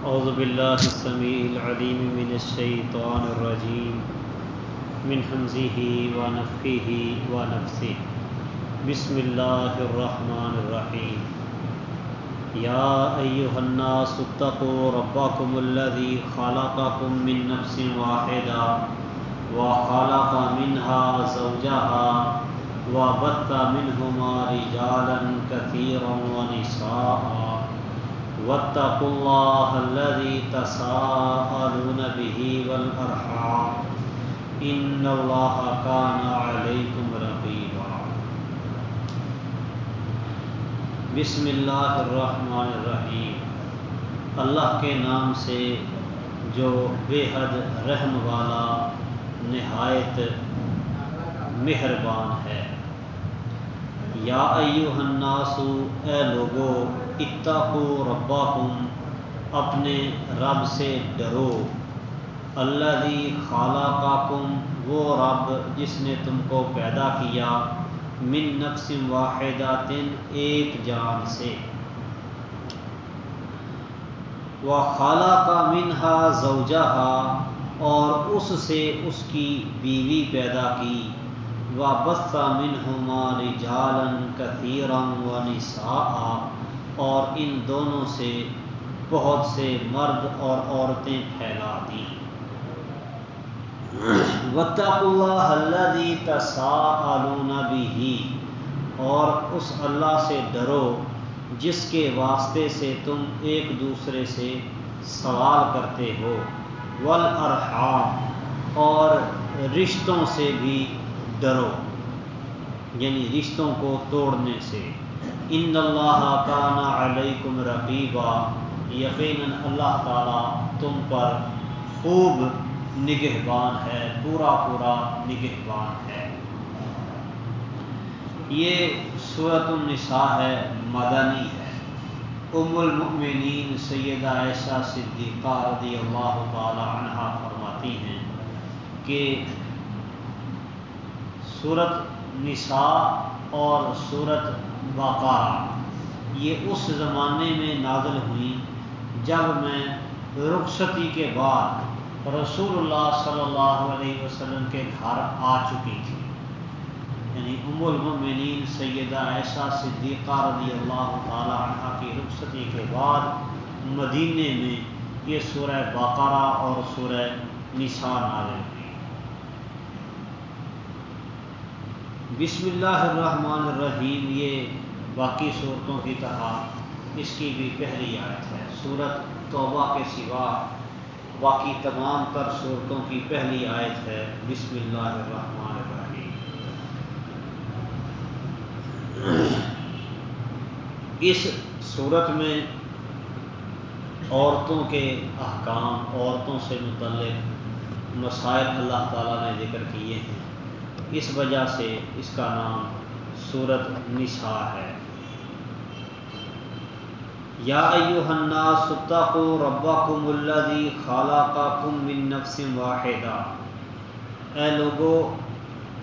أعوذ بالله السميع العليم من الشيطان الرجيم. من حمزه ونفخه ونفسه. بسم الله الرحمن الرحيم. يا أيها الناس اتقوا ربكم الذي خلقكم من نفس واحدة وخلق منها زوجها وبث منهما رجالا كثيرا ونساء. واتقوا الله الذي تساءلون به والأرحام. إن الله كان عليكم رقيبا. بسم اللہ الرحمن الرحیم اللہ کے نام سے جو بے حد رحم والا نہایت مہربان ہے یا ایوہ الناس اے لوگو، اتقو ربکم، اپنے رب سے ڈرو۔ اللہ دی خالقکم وہ رب جس نے تم کو پیدا کیا، من نفس واحدہ تن ایک جان سے۔ وہ خالہ کا منہا زوجہا، اور اس سے اس کی بیوی پیدا کی۔ و بسا منہما رجالن کثیرم اور ان دونوں سے بہت سے مرد اور عورتیں پھیلا دی وطق اللہ الذي تساءلون به اور اس اللہ سے ڈرو جس کے واسطے سے تم ایک دوسرے سے سوال کرتے ہو۔ والارحام اور رشتوں سے بھی ڈرو۔ یعنی رشتوں کو توڑنے سے۔ ان اللہ کان علیکم رقیبا۔ یقیناً اللہ تعالی تم پر خوب نگہبان ہے، پورا پورا نگہبان ہے۔ یہ صورت النساء ہے، مدنی ہے۔ ام المؤمنین سیدہ عائشہ صدیقہ رضی اللہ تعالی عنہ فرماتی ہیں کہ صورت نساء اور صورت بقارہ یہ اس زمانے میں نازل ہوئی جب میں رخصتی کے بعد رسول اللہ صلی اللہ علیہ وسلم کے گھر آ چکی تھی۔ یعنی ام المؤمنین سیدہ عائشہ صدیقہ رضی اللہ تعالی عنہ کی رخصتی کے بعد مدینے میں یہ سورہ بقرہ اور سورہ نساء نازل ہوئی بسم اللہ الرحمن الرحیم، یہ باقی صورتوں کی طرح اس کی بھی پہلی آیت ہے۔ صورت توبہ کے سوا باقی تمام تر صورتوں کی پہلی آیت ہے۔ بسم اللہ الرحمن الرحیم۔ اس صورت میں عورتوں کے احکام، عورتوں سے متعلق مسائل اللہ تعالیٰ نے ذکر کیے ہیں۔ اس وجہ سے اس کا نام صورت نساء ہے۔ یا ایوہ الناس اتقوا ربکم الذی خلقکم من نفس واحدہ۔ اے لوگو،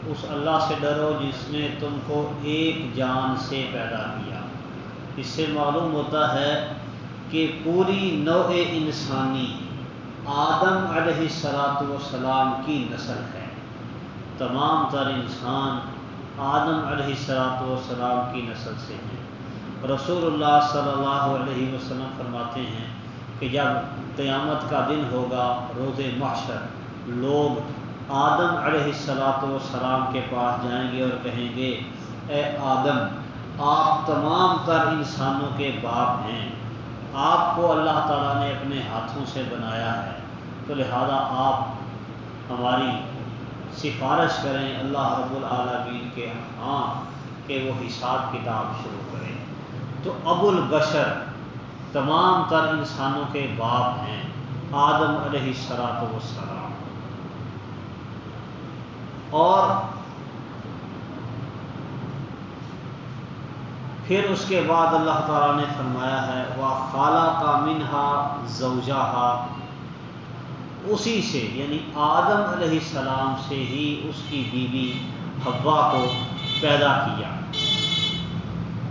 اس اللہ سے ڈرو جس نے تم کو ایک جان سے پیدا کیا۔ اس سے معلوم ہوتا ہے کہ پوری نوع انسانی آدم علیہ السلاۃ والسلام کی نسل ہے۔ تمام تر انسان آدم علیہ السلاۃ والسلام کی نسل سے ہیں۔ رسول اللہ صلی اللہ علیہ وسلم فرماتے ہیں کہ جب قیامت کا دن ہوگا، روز محشر، لوگ آدم علیہ السلاۃ والسلام کے پاس جائیں گے اور کہیں گے، اے آدم، آپ تمام تر انسانوں کے باپ ہیں۔ آپ کو اللہ تعالیٰ نے اپنے ہاتھوں سے بنایا ہے۔ تو لہذا آپ ہماری سفارش کریں اللہ رب العالمین کے ہاں کہ وہ حساب کتاب شروع کریں۔ تو ابو البشر تمام تر انسانوں کے باپ ہیں، آدم علیہ السلاط وسلام اور پھر اس کے بعد اللہ تعالیٰ نے فرمایا ہے وہ خالہ کا منہا زوجہ اسی سے یعنی آدم علیہ السلام سے ہی اس کی بیوی حوا کو پیدا کیا۔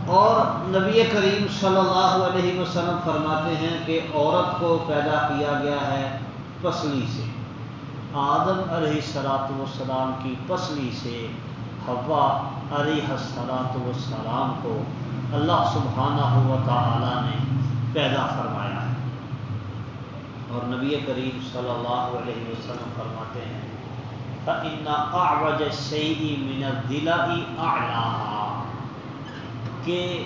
اور نبی کریم صلی اللہ علیہ وسلم فرماتے ہیں کہ عورت کو پیدا کیا گیا ہے پسلی سے۔ آدم علیہ سلاط والسلام کی پسلی سے ہوا علیہ حسرات والسلام کو اللہ سبحانہ ہوا تعالی نے پیدا فرمایا۔ اور نبی کریم صلی اللہ علیہ وسلم فرماتے ہیں من دلا کہ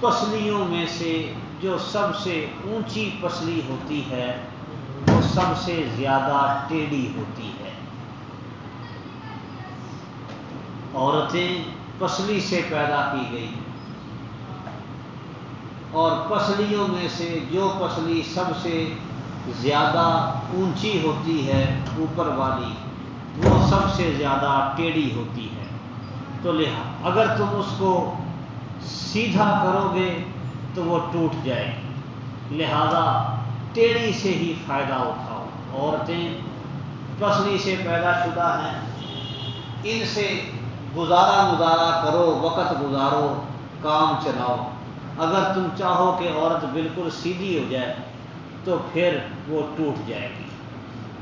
پسلیوں میں سے جو سب سے اونچی پسلی ہوتی ہے، وہ سب سے زیادہ ٹیڑھی ہوتی ہے۔ عورتیں پسلی سے پیدا کی گئی اور پسلیوں میں سے جو پسلی سب سے زیادہ اونچی ہوتی ہے، اوپر والی، وہ سب سے زیادہ ٹیڑھی ہوتی ہے۔ تو لہا، اگر تم اس کو سیدھا کرو گے تو وہ ٹوٹ جائے۔ گی لہذا ٹیڑھی سے ہی فائدہ اٹھاؤ۔ عورتیں پسلی سے پیدا شدہ ہیں۔ ان سے گزارا گزارا کرو، وقت گزارو، کام چلاؤ۔ اگر تم چاہو کہ عورت بالکل سیدھی ہو جائے، تو پھر وہ ٹوٹ جائے گی۔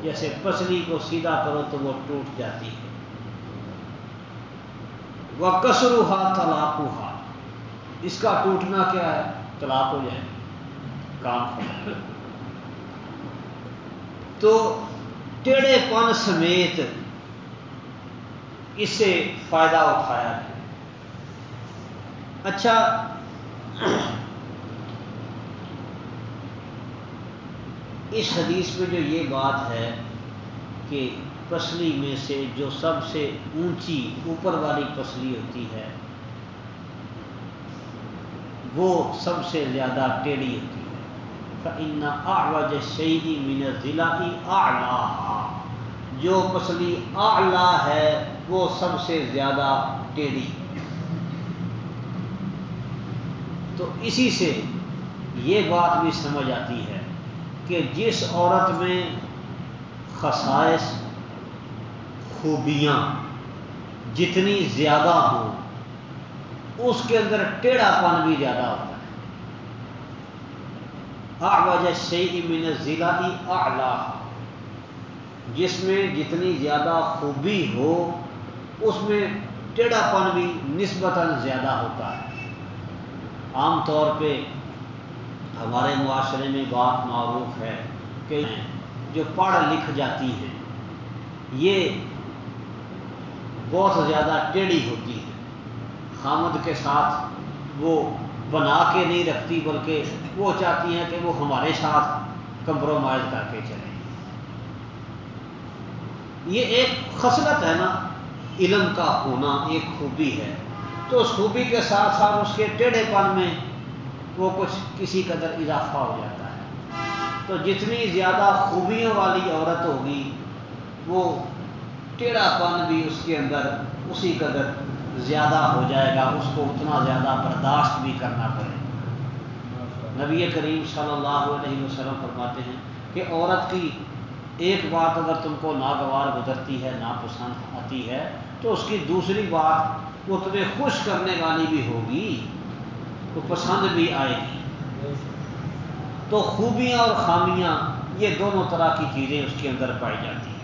جیسے پسلی کو سیدھا کرو تو وہ ٹوٹ جاتی ہے۔ وہ کسرو ہا طلاق اس کا ٹوٹنا کیا ہے؟ طلاق ہو جائے۔ کام تو ٹیڑے پن سمیت اس سے فائدہ اٹھایا ہے اچھا اس حدیث میں جو یہ بات ہے کہ پسلی میں سے جو سب سے اونچی اوپر والی پسلی ہوتی ہے، وہ سب سے زیادہ ٹیڑھی ہوتی ہے۔ ان آج شہی مین ضلع آلہ جو پسلی آلہ ہے، وہ سب سے زیادہ ٹیڑھی۔ تو اسی سے یہ بات بھی سمجھ آتی ہے کہ جس عورت میں خصائص، خوبیاں جتنی زیادہ ہوں، اس کے اندر ٹیڑھا پن بھی زیادہ ہوتا ہے۔ وجہ سی من ضلع اعلی۔ جس میں جتنی زیادہ خوبی ہو، اس میں ٹیڑھا پن بھی نسبتاً زیادہ ہوتا ہے۔ عام طور پہ ہمارے معاشرے میں بات معروف ہے کہ جو پڑھ لکھ جاتی ہیں یہ بہت زیادہ ٹیڑھی ہوتی ہے۔ خامد کے ساتھ وہ بنا کے نہیں رکھتی، بلکہ وہ چاہتی ہیں کہ وہ ہمارے ساتھ کمپرومائز کر کے چلیں۔ یہ ایک خصلت ہے نا، علم کا ہونا ایک خوبی ہے۔ تو اس خوبی کے ساتھ ساتھ اس کے ٹیڑھے پن میں وہ کچھ کسی قدر اضافہ ہو جاتا ہے۔ تو جتنی زیادہ خوبیوں والی عورت ہوگی، وہ ٹیڑھا پن بھی اس کے اندر اسی قدر زیادہ ہو جائے گا، اس کو اتنا زیادہ برداشت بھی کرنا پڑے گا۔ نبی کریم صلی اللہ علیہ وسلم فرماتے ہیں کہ عورت کی ایک بات اگر تم کو ناگوار گزرتی ہے، ناپسند آتی ہے، تو اس کی دوسری بات وہ تمہیں خوش کرنے والی بھی ہوگی وہ پسند بھی آئے گی۔ تو خوبیاں اور خامیاں، یہ دونوں طرح کی چیزیں اس کے اندر پائی جاتی ہیں۔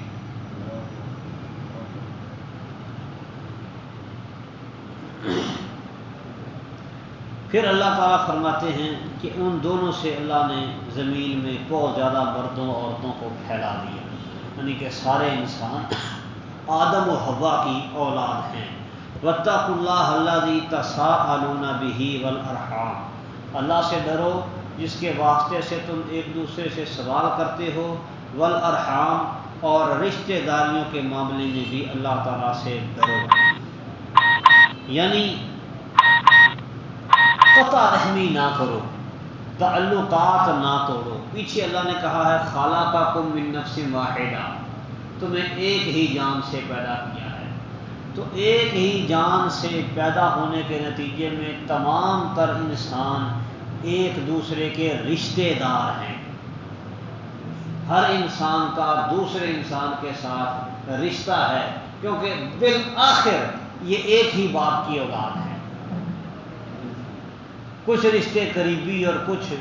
پھر اللہ تعالیٰ فرماتے ہیں کہ ان دونوں سے اللہ نے زمین میں بہت زیادہ مردوں عورتوں کو پھیلا دیا۔ یعنی کہ سارے انسان آدم و ہوا کی اولاد ہیں۔ وطق اللہ اللہ دی تصا علونا بھی ولرحام اللہ سے ڈرو، جس کے واسطے سے تم ایک دوسرے سے سوال کرتے ہو۔ ولارحام اور رشتہ داریوں کے معاملے میں بھی اللہ تعالیٰ سے ڈرو۔ یعنی قطع رحمی نہ کرو، تعلقات نہ توڑو۔ پیچھے اللہ نے کہا ہے خالہ کا کم منف واحدہ، تمہیں ایک ہی جان سے پیدا کیا۔ تو ایک ہی جان سے پیدا ہونے کے نتیجے میں تمام تر انسان ایک دوسرے کے رشتے دار ہیں۔ ہر انسان کا دوسرے انسان کے ساتھ رشتہ ہے، کیونکہ بالآخر یہ ایک ہی باپ کی اولاد ہے۔ کچھ رشتے قریبی اور کچھ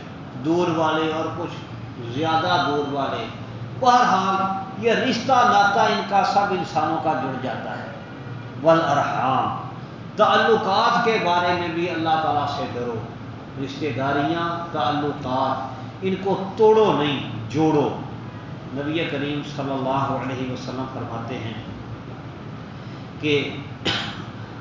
دور والے اور کچھ زیادہ دور والے۔ بہرحال یہ رشتہ ناتا ان کا سب انسانوں کا جڑ جاتا ہے۔ ول ارحام تعلقات کے بارے میں بھی اللہ تعالیٰ سے ڈرو۔ رشتے داریاں تعلقات، ان کو توڑو نہیں، جوڑو۔ نبی کریم صلی اللہ علیہ وسلم فرماتے ہیں کہ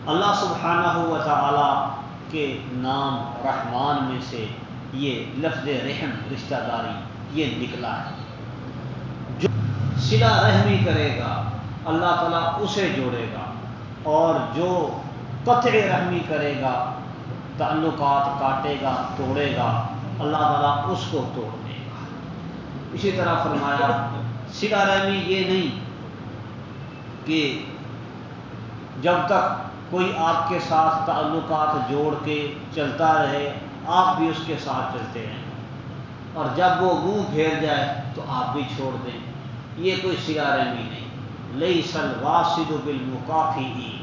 اللہ سبحانہ ہوا تعالیٰ کے نام رحمان میں سے یہ لفظ رحم رشتہ داری یہ نکلا ہے۔ جو سلا رحمی کرے گا، اللہ تعالیٰ اسے جوڑے گا۔ اور جو قطع رحمی کرے گا، تعلقات کاٹے گا، توڑے گا، اللہ تعالیٰ اس کو توڑ دے گا۔ اسی طرح فرمایا سلا رحمی یہ نہیں کہ جب تک کوئی آپ کے ساتھ تعلقات جوڑ کے چلتا رہے، آپ بھی اس کے ساتھ چلتے ہیں اور جب وہ منہ پھیر جائے تو آپ بھی چھوڑ دیں۔ یہ کوئی سلا رحمی نہیں۔ لئی سلواسد بل مکافی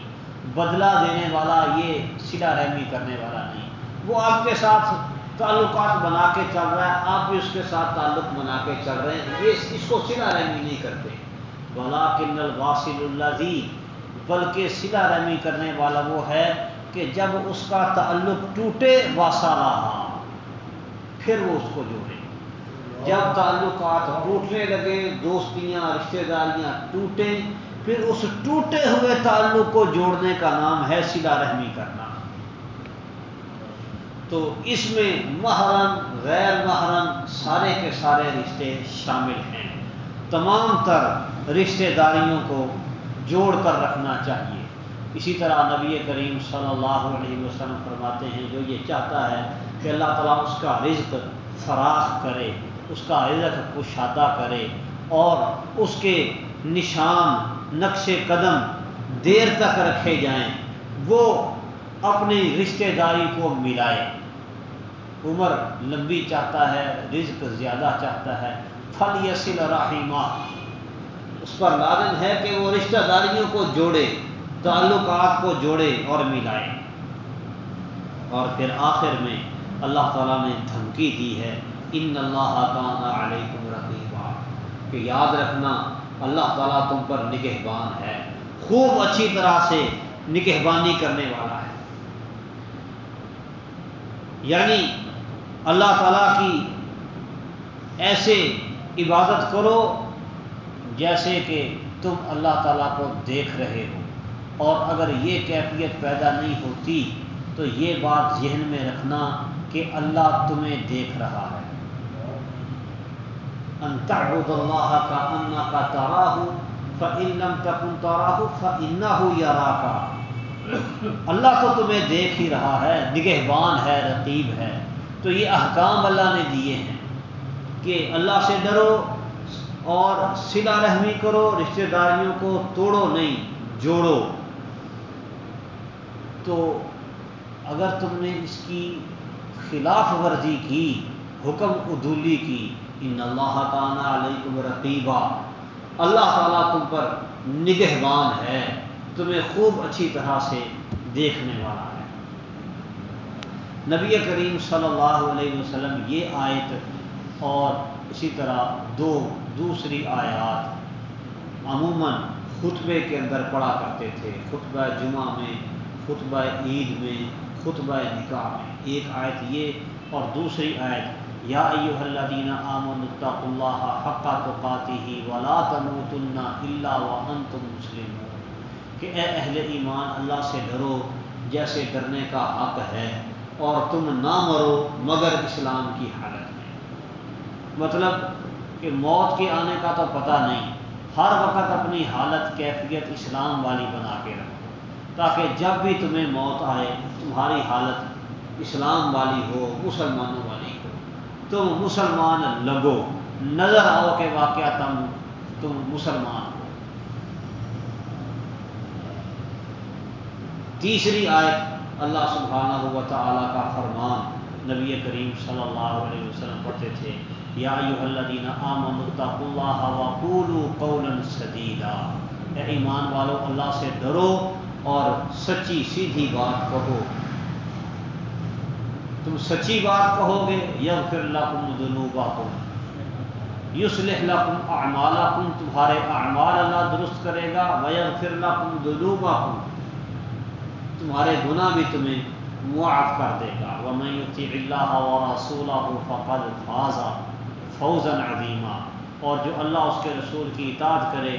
بدلہ دینے والا یہ سلا رحمی کرنے والا نہیں۔ وہ آپ کے ساتھ تعلقات بنا کے چل رہا ہے، آپ بھی اس کے ساتھ تعلق بنا کے چل رہے ہیں۔ یہ اس کو سلا رحمی نہیں کرتے۔ بلا کن الواسل اللہ بلکہ سلا رحمی کرنے والا وہ ہے کہ جب اس کا تعلق ٹوٹے واسا رہا، پھر وہ اس کو جوڑے۔ جب تعلقات ٹوٹنے لگے، دوستیاں، رشتہ داریاں ٹوٹے پھر اس ٹوٹے ہوئے تعلق کو جوڑنے کا نام ہے سلا رحمی کرنا۔ تو اس میں محرم، غیر محرم سارے کے سارے رشتے شامل ہیں۔ تمام تر رشتہ داریوں کو جوڑ کر رکھنا چاہیے۔ اسی طرح نبی کریم صلی اللہ علیہ وسلم فرماتے ہیں، جو یہ چاہتا ہے کہ اللہ تعالیٰ اس کا رزق فراخ کرے۔ اس کا رزق کشادہ کرے اور اس کے نشان نقش قدم دیر تک رکھے جائیں، وہ اپنی رشتہ داری کو ملائے۔ عمر لمبی چاہتا ہے، رزق زیادہ چاہتا ہے، پھل یسل رحیمہ۔ اس پر لازم ہے کہ وہ رشتہ داریوں کو جوڑے، تعلقات کو جوڑے اور ملائے۔ اور پھر آخر میں اللہ تعالیٰ نے دھمکی دی ہے۔ ان اللہ تعالیٰ علیکم رقیبہ کہ یاد رکھنا، اللہ تعالیٰ تم پر نگہبان ہے، خوب اچھی طرح سے نگہبانی کرنے والا ہے۔ یعنی اللہ تعالیٰ کی ایسے عبادت کرو جیسے کہ تم اللہ تعالیٰ کو دیکھ رہے ہو۔ اور اگر یہ کیفیت پیدا نہیں ہوتی تو یہ بات ذہن میں رکھنا کہ اللہ تمہیں دیکھ رہا ہے۔ اللہ کا انا کا تارا ہو فعلم تکن تارا ہو فنا ہو یا کا اللہ تو تمہیں دیکھ ہی رہا ہے، نگہبان ہے، رقیب ہے۔ تو یہ احکام اللہ نے دیے ہیں کہ اللہ سے ڈرو اور سلا رحمی کرو، رشتہ داریوں کو توڑو نہیں، جوڑو۔ تو اگر تم نے اس کی خلاف ورزی کی، حکم ادولی کی ان اللہ تعالیٰ علیکم رقیبہ اللہ تعالیٰ تم پر نگہبان ہے، تمہیں خوب اچھی طرح سے دیکھنے والا ہے۔ نبی کریم صلی اللہ علیہ وسلم یہ آیت اور اسی طرح دو دوسری آیات عموماً خطبے کے اندر پڑھا کرتے تھے۔ خطبہ جمعہ میں، خطبہ عید میں، خطبہ نکاح میں۔ ایک آیت یہ اور دوسری آیت یا ایو اللہ دینا آمن الطاق اللہ حقہ تو ہی ولا تموت اللہ و انتم مسلم کہ اے اہل ایمان، اللہ سے ڈرو، جیسے ڈرنے کا حق ہے، اور تم نہ مرو مگر اسلام کی حالت میں۔ مطلب کہ موت کے آنے کا تو پتہ نہیں، ہر وقت اپنی حالت، کیفیت اسلام والی بنا کے رکھو، تاکہ جب بھی تمہیں موت آئے، تمہاری حالت اسلام والی ہو، مسلمانوں والی ہو تم مسلمان لگو۔ نظر آؤ کہ واقعہ تم تم مسلمان ہو۔ تیسری آیت اللہ سبحانہ ہوا تعالیٰ کا فرمان نبی کریم صلی اللہ علیہ وسلم پڑھتے تھے۔ یا الذین آمنوا اللہ وقولوا قولا سدیدا۔ اے ایمان والو، اللہ سے ڈرو اور سچی سیدھی بات کہو۔ تم سچی بات کہو گے یغ فر لکم دنوبا کم یوسلح لکم اعمالا کم تمہارے اعمال اللہ درست کرے گا ویغ فر لکم دنوبا کم تمہارے گناہ بھی تمہیں معاف کر دے گا۔ ومن یطیع اللہ و رسولہ فقد فازا فوزا عظیما۔ اور جو اللہ اس کے رسول کی اطاعت کرے،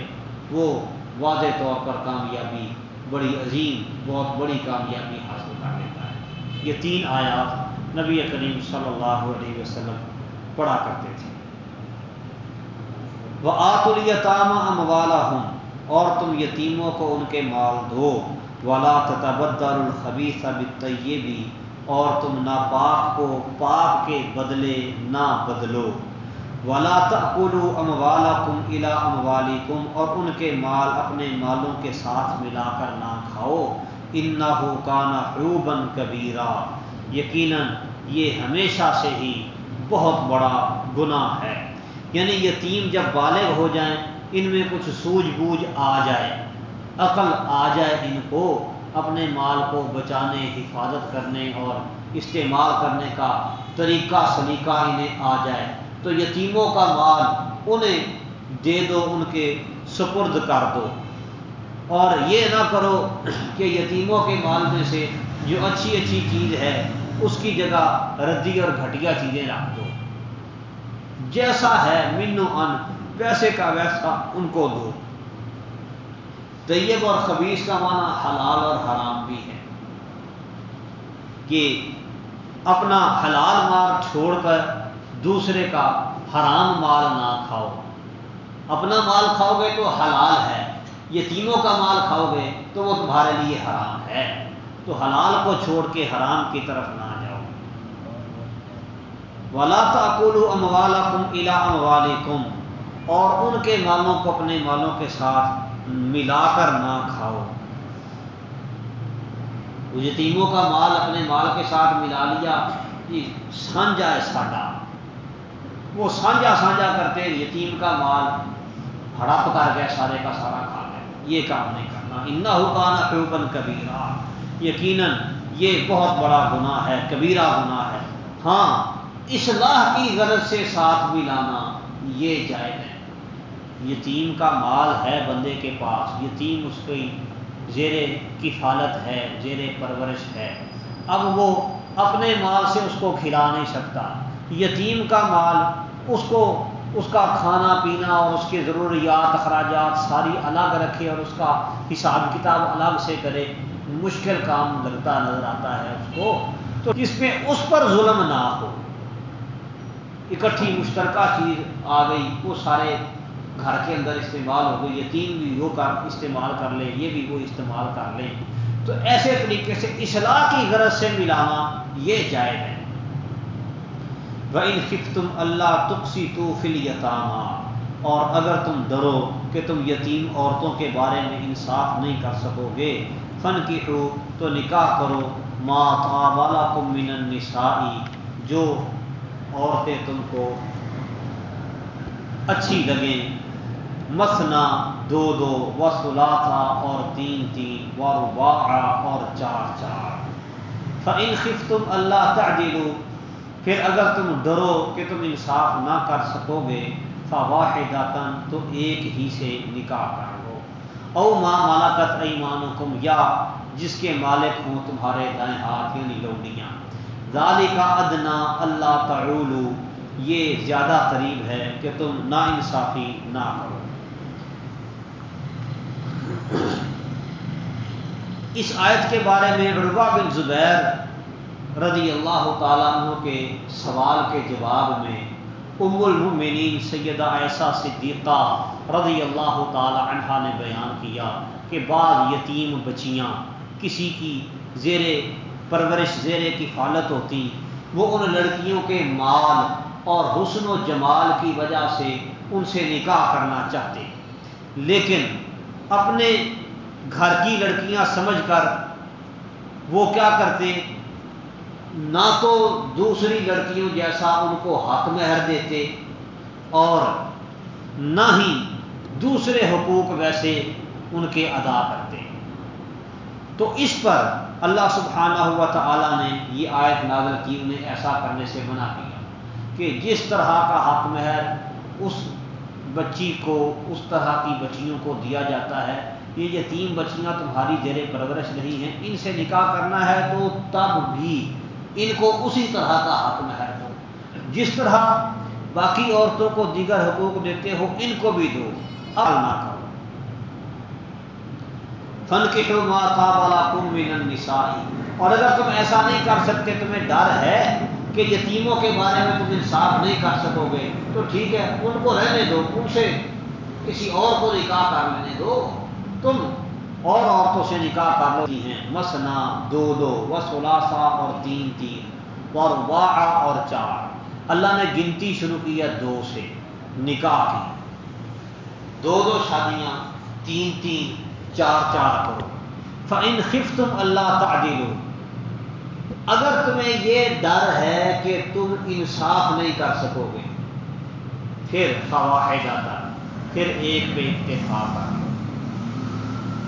وہ واضح طور پر کامیابی، بڑی عظیم، بہت بڑی کامیابی حاصل کر لیتا ہے۔ یہ تین آیات نبی کریم صلی اللہ علیہ وسلم پڑھا کرتے تھے۔ وہ آت الیتام اموالا ہوں اور تم یتیموں کو ان کے مال دو۔ ولا تبدر الخبیث بالطیبی اور تم ناپاک کو پاک کے بدلے نہ بدلو۔ ولا تأکلوا اموالکم الى اموالکم، اور ان کے مال اپنے مالوں کے ساتھ ملا کر نہ کھاؤ۔ انه کان حوبا کبیرا۔ یقیناً یہ ہمیشہ سے ہی بہت بڑا گناہ ہے۔ یعنی یتیم جب بالغ ہو جائیں، ان میں کچھ سوجھ بوجھ آ جائے، عقل آ جائے ان کو اپنے مال کو بچانے، حفاظت کرنے اور استعمال کرنے کا طریقہ، سلیقہ انہیں آ جائے۔ تو یتیموں کا مال انہیں دے دو، ان کے سپرد کر دو۔ اور یہ نہ کرو کہ یتیموں کے مال میں سے جو اچھی اچھی چیز ہے اس کی جگہ ردی اور گھٹیا چیزیں رکھ دو۔ جیسا ہے منو ان پیسے کا ویسا ان کو دو۔ طیب اور خبیص کا معنی حلال اور حرام بھی ہے۔ کہ اپنا حلال مال چھوڑ کر دوسرے کا حرام مال نہ کھاؤ۔ اپنا مال کھاؤ گے تو حلال ہے، یتیموں کا مال کھاؤ گے تو وہ تمہارے لیے حرام ہے۔ تو حلال کو چھوڑ کے حرام کی طرف نہ جاؤ۔ ولا تاکول اموال کم الا اموال اور ان کے مالوں کو اپنے مالوں کے ساتھ ملا کر نہ کھاؤ۔ یتیموں کا مال اپنے مال کے ساتھ ملا لیا سانجا ہے ساڈا وہ سانجا سانجا کرتے، یتیم کا مال ہڑپ کر گیا سارے کا سارا کھا گیا یہ کام نہیں کرنا۔ انا حکانا پیوبن کبیرا یقیناً یہ بہت بڑا گناہ ہے، کبیرہ گناہ ہے۔ ہاں اصلاح کی غرض سے ساتھ ملانا یہ جائز ہے۔ یتیم کا مال ہے بندے کے پاس، یتیم اس کی زیر کفالت ہے، زیر پرورش ہے۔ اب وہ اپنے مال سے اس کو کھلا نہیں سکتا۔ یتیم کا مال، اس کو، اس کا کھانا پینا اور اس کے ضروریات، اخراجات ساری الگ رکھے اور اس کا حساب کتاب الگ سے کرے۔ مشکل کام لگتا نظر آتا ہے اس کو، تو جس میں اس پر ظلم نہ ہو، اکٹھی مشترکہ چیز آ گئی، وہ سارے گھر کے اندر استعمال ہو گئی یتیم بھی وہ کر استعمال کر لے، یہ بھی وہ استعمال کر لیں تو ایسے طریقے سے اصلاح کی غرض سے ملانا یہ جائز ہے۔ فِف تم اللہ تقسی تو فل یتامہ اور اگر تم ڈرو کہ تم یتیم عورتوں کے بارے میں انصاف نہیں کر سکو گے فن کی ہو تو نکاح کرو ماں والا کم من النسائی، جو عورتیں تم کو اچھی لگیں۔ مسنا دو دو و سلاسا اور تین تین و ربا اور چار چار فعن خف تم اللہ تعجلو پھر اگر تم ڈرو کہ تم انصاف نہ کر سکو گے فواہد تو ایک ہی سے نکاح کر او ماں مالاکت ایمان یا جس کے مالک ہوں تمہارے دائیں ہاتھ یعنی لوڈیاں ظالی کا ادنا اللہ تعلو یہ زیادہ قریب ہے کہ تم نا انصافی نہ کرو۔ اس آیت کے بارے میں عربا بن زبیر رضی اللہ تعالیٰ عنہ کے سوال کے جواب میں ام المؤمنین سیدہ ایسا صدیقہ رضی اللہ تعالیٰ عنہ نے بیان کیا کہ بعض یتیم بچیاں کسی کی زیر پرورش، زیر کی فالت ہوتی، وہ ان لڑکیوں کے مال اور حسن و جمال کی وجہ سے ان سے نکاح کرنا چاہتے۔ لیکن اپنے گھر کی لڑکیاں سمجھ کر وہ کیا کرتے؟ نہ تو دوسری لڑکیوں جیسا ان کو حق مہر دیتے اور نہ ہی دوسرے حقوق ویسے ان کے ادا کرتے۔ تو اس پر اللہ سبحانہ ہوا تعالیٰ نے یہ آیت نازل کی، انہیں ایسا کرنے سے منع کیا کہ جس طرح کا حق مہر اس بچی کو، اس طرح کی بچیوں کو دیا جاتا ہے، یہ یتیم بچیاں تمہاری زیر پرورش نہیں ہیں، ان سے نکاح کرنا ہے تو تب بھی ان کو اسی طرح کا حق مہر دو۔ جس طرح باقی عورتوں کو دیگر حقوق دیتے ہو، ان کو بھی دو۔ اب نہ کرو۔ فن کے ماتا والا کم اور اگر تم ایسا نہیں کر سکتے، تمہیں ڈر ہے کہ یتیموں کے بارے میں تم انصاف نہیں کر سکو گے، تو ٹھیک ہے، ان کو رہنے دو، ان سے کسی اور کو نکاح کر لینے دو۔ تم اور عورتوں سے نکاح کر لو۔ ہیں مسنا دو دو و سلاسا اور تین تین، اور وا اور چار۔ اللہ نے گنتی شروع کیا دو سے، نکاح کی۔ دو دو شادیاں، تین تین، چار چار کرو۔ فن خف تم اللہ تعدیل اگر تمہیں یہ ڈر ہے کہ تم انصاف نہیں کر سکو گے، پھر فواہد جاتا پھر ایک پہ اکتفا کر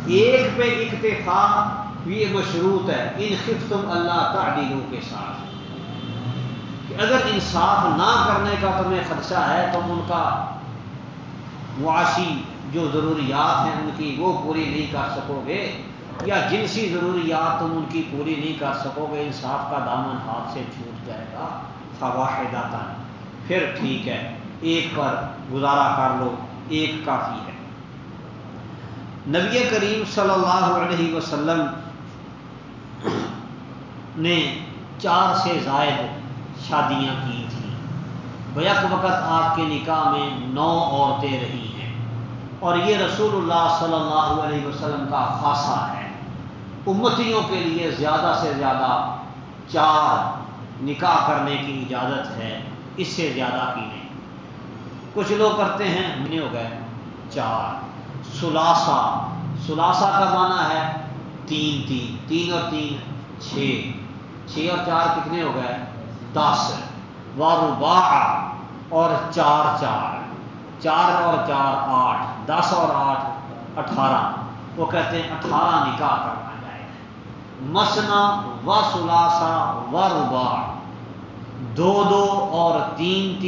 ایک پہ اکتفا یہ مشروط ہے، ان خف تم اللہ تعدیلوں کے ساتھ۔ کہ اگر انصاف نہ کرنے کا تمہیں خدشہ ہے، تم ان کا معاشی جو ضروریات ہیں ان کی وہ پوری نہیں کر سکو گے، یا جنسی ضروریات تم ان کی پوری نہیں کر سکو گے، انصاف کا دامن ہاتھ سے چھوٹ جائے گا فواہدات پھر ٹھیک ہے، ایک پر گزارا کر لو، ایک کافی ہے۔ نبی کریم صلی اللہ علیہ وسلم نے چار سے زائد شادیاں کی تھیں۔ بیک وقت آپ کے نکاح میں نو عورتیں رہی ہیں۔ اور یہ رسول اللہ صلی اللہ علیہ وسلم کا خاصہ ہے۔ امتیوں کے لیے زیادہ سے زیادہ چار نکاح کرنے کی اجازت ہے۔ اس سے زیادہ کی نہیں۔ کچھ لوگ کرتے ہیں مہینے ہو گئے چار۔ سلاسا سلاسا کا معنی ہے تین تین تین اور تین، چھ۔ چھ اور چار کتنے ہو گئے؟ دس۔ واربا اور چار چار۔ چار اور چار، آٹھ۔ دس اور آٹھ، اٹھارہ۔ وہ کہتے ہیں اٹھارہ نکاح کرنا جائے مسنا و سلاسا و ربا دو دو اور تین تین۔